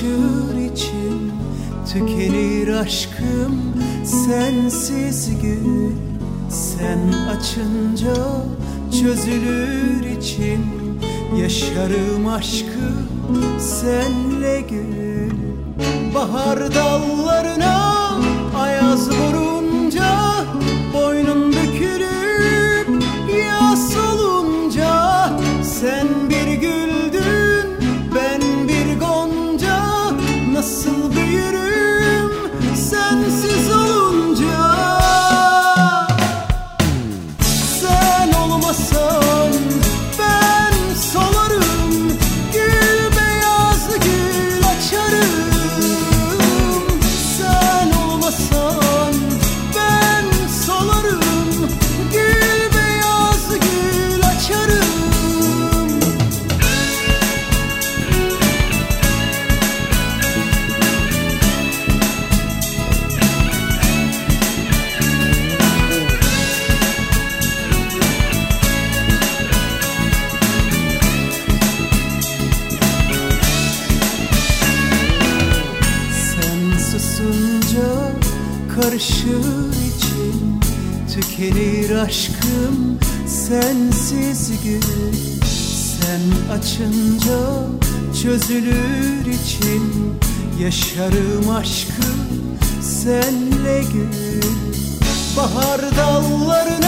Taşır içim Tükenir aşkım. Sensiz gün Sen açınca Çözülür içim Yaşarım aşkı Senle gül Bahar dallı Sen karışır içim Tükenir aşkım sensiz gül Sen açınca çözülür içim Yaşarım aşkım senle gül. Bahar dalları